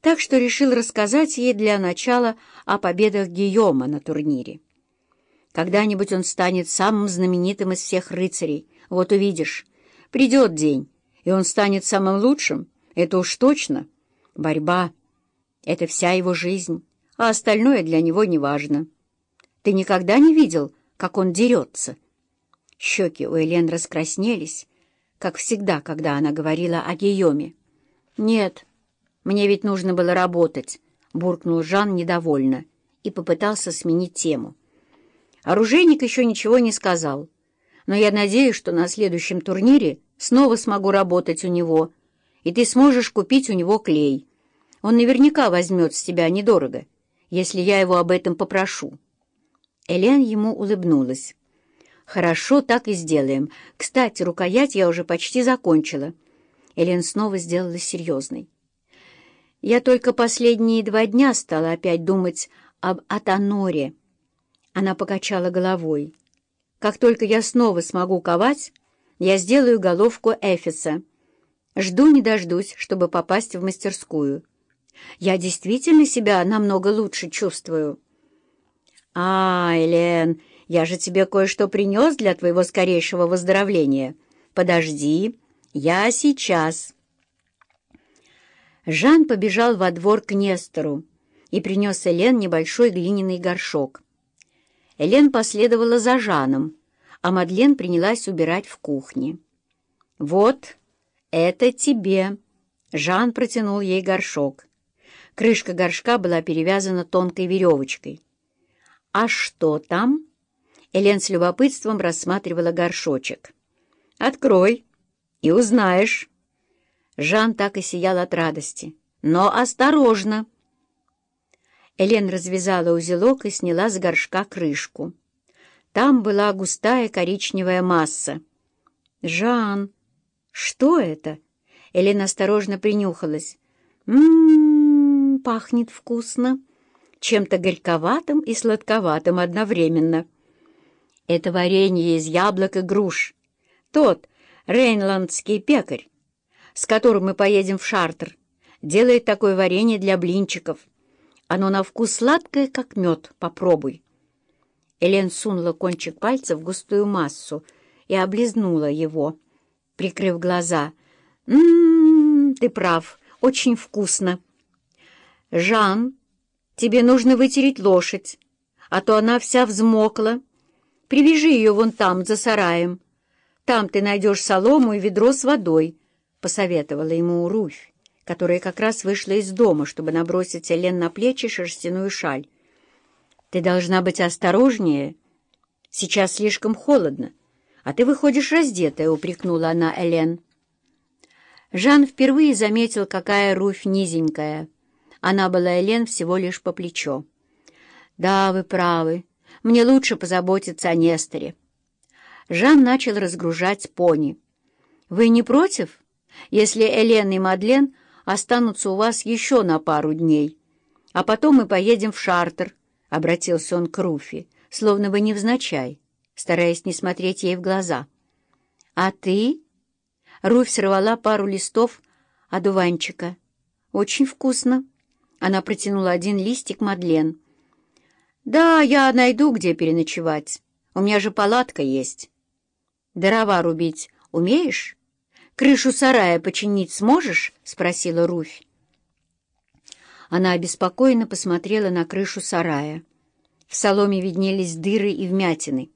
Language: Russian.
так что решил рассказать ей для начала о победах Гийома на турнире. Когда-нибудь он станет самым знаменитым из всех рыцарей, вот увидишь. Придет день, и он станет самым лучшим, это уж точно. Борьба — это вся его жизнь, а остальное для него не важно. Ты никогда не видел, как он дерется?» Щеки у Элен раскраснелись, как всегда, когда она говорила о Гийоме. «Нет, мне ведь нужно было работать», — буркнул Жан недовольно и попытался сменить тему. Оружейник еще ничего не сказал, но я надеюсь, что на следующем турнире снова смогу работать у него, и ты сможешь купить у него клей. Он наверняка возьмет с тебя недорого, если я его об этом попрошу». Элен ему улыбнулась. «Хорошо, так и сделаем. Кстати, рукоять я уже почти закончила». Элен снова сделала серьезной. «Я только последние два дня стала опять думать об Атаноре». Она покачала головой. «Как только я снова смогу ковать, я сделаю головку Эфиса. Жду не дождусь, чтобы попасть в мастерскую. Я действительно себя намного лучше чувствую». «А, Элен, я же тебе кое-что принес для твоего скорейшего выздоровления. Подожди, я сейчас». Жан побежал во двор к Нестору и принес Элен небольшой глиняный горшок. Элен последовала за Жаном, а Мадлен принялась убирать в кухне. «Вот, это тебе!» Жан протянул ей горшок. Крышка горшка была перевязана тонкой веревочкой. «А что там?» Элен с любопытством рассматривала горшочек. «Открой и узнаешь». Жан так и сиял от радости. «Но осторожно!» Элен развязала узелок и сняла с горшка крышку. Там была густая коричневая масса. «Жан, что это?» Элен осторожно принюхалась. «М-м-м, пахнет вкусно, чем-то горьковатым и сладковатым одновременно». Это варенье из яблок и груш. Тот рейнландский пекарь, с которым мы поедем в Шартер, делает такое варенье для блинчиков. Оно на вкус сладкое, как мед. Попробуй. Элен сунула кончик пальца в густую массу и облизнула его, прикрыв глаза. «М-м-м, ты прав, очень вкусно». «Жан, тебе нужно вытереть лошадь, а то она вся взмокла». Привяжи ее вон там, за сараем. Там ты найдешь солому и ведро с водой», — посоветовала ему Руфь, которая как раз вышла из дома, чтобы набросить Элен на плечи шерстяную шаль. «Ты должна быть осторожнее. Сейчас слишком холодно, а ты выходишь раздетая», — упрекнула она Элен. Жан впервые заметил, какая Руфь низенькая. Она была Элен всего лишь по плечо. «Да, вы правы», мне лучше позаботиться о Несторе. Жан начал разгружать пони. «Вы не против, если Элен и Мадлен останутся у вас еще на пару дней? А потом мы поедем в Шартер», — обратился он к Руфи, словно бы невзначай, стараясь не смотреть ей в глаза. «А ты?» Руфь сорвала пару листов одуванчика. «Очень вкусно». Она протянула один листик Мадлен. «Да, я найду, где переночевать. У меня же палатка есть». «Дрова рубить умеешь? Крышу сарая починить сможешь?» — спросила Руфь. Она обеспокоенно посмотрела на крышу сарая. В соломе виднелись дыры и вмятины.